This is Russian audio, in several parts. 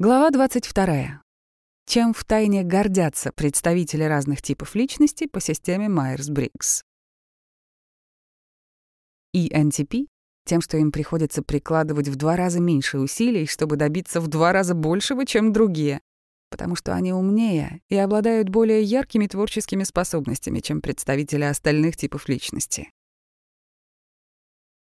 Глава 22. Чем втайне гордятся представители разных типов личности по системе Майерс-Бриггс. ENTP — тем, что им приходится прикладывать в два раза меньше усилий, чтобы добиться в два раза большего, чем другие, потому что они умнее и обладают более яркими творческими способностями, чем представители остальных типов личности.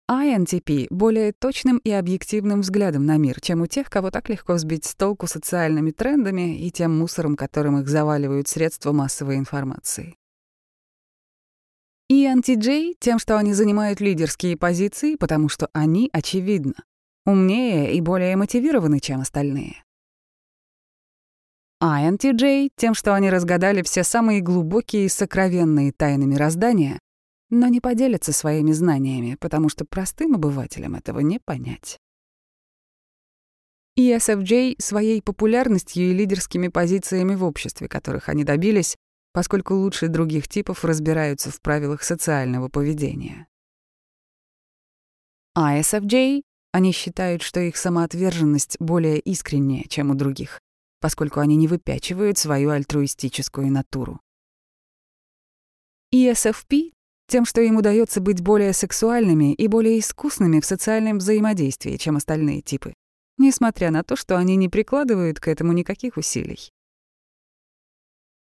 INTP более точным и объективным взглядом на мир, чем у тех, кого так легко сбить с толку социальными трендами и тем мусором, которым их заваливают средства массовой информации. ENTJ — тем, что они занимают лидерские позиции, потому что они, очевидно, умнее и более мотивированы, чем остальные. INTJ — тем, что они разгадали все самые глубокие и сокровенные тайны мироздания но не поделятся своими знаниями, потому что простым обывателям этого не понять. ESFJ своей популярностью и лидерскими позициями в обществе, которых они добились, поскольку лучше других типов разбираются в правилах социального поведения. ISFJ они считают, что их самоотверженность более искренняя, чем у других, поскольку они не выпячивают свою альтруистическую натуру. ESFP тем, что им удается быть более сексуальными и более искусными в социальном взаимодействии, чем остальные типы, несмотря на то, что они не прикладывают к этому никаких усилий.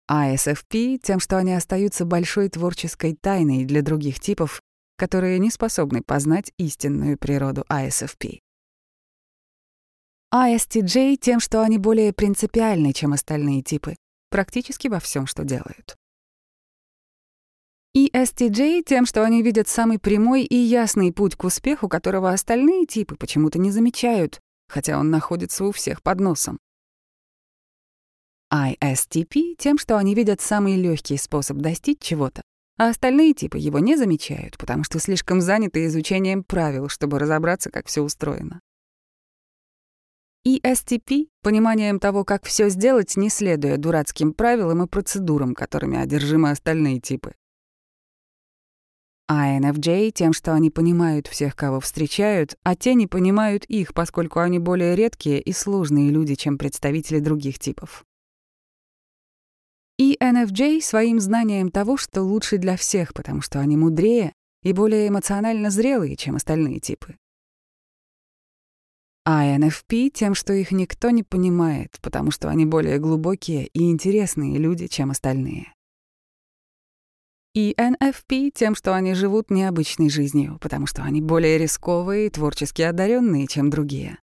А СФП тем, что они остаются большой творческой тайной для других типов, которые не способны познать истинную природу ISFP. ISTJ тем, что они более принципиальны, чем остальные типы, практически во всем, что делают. И STJ тем, что они видят самый прямой и ясный путь к успеху, которого остальные типы почему-то не замечают, хотя он находится у всех под носом. ISTP тем, что они видят самый легкий способ достичь чего-то, а остальные типы его не замечают, потому что слишком заняты изучением правил, чтобы разобраться, как все устроено. И STP — пониманием того, как все сделать, не следуя дурацким правилам и процедурам, которыми одержимы остальные типы. А NFJ тем, что они понимают всех, кого встречают, а те не понимают их, поскольку они более редкие и сложные люди, чем представители других типов. И NFJ своим знанием того, что лучше для всех, потому что они мудрее и более эмоционально зрелые, чем остальные типы. А NFP тем, что их никто не понимает, потому что они более глубокие и интересные люди, чем остальные. И NFP тем, что они живут необычной жизнью, потому что они более рисковые и творчески одаренные, чем другие.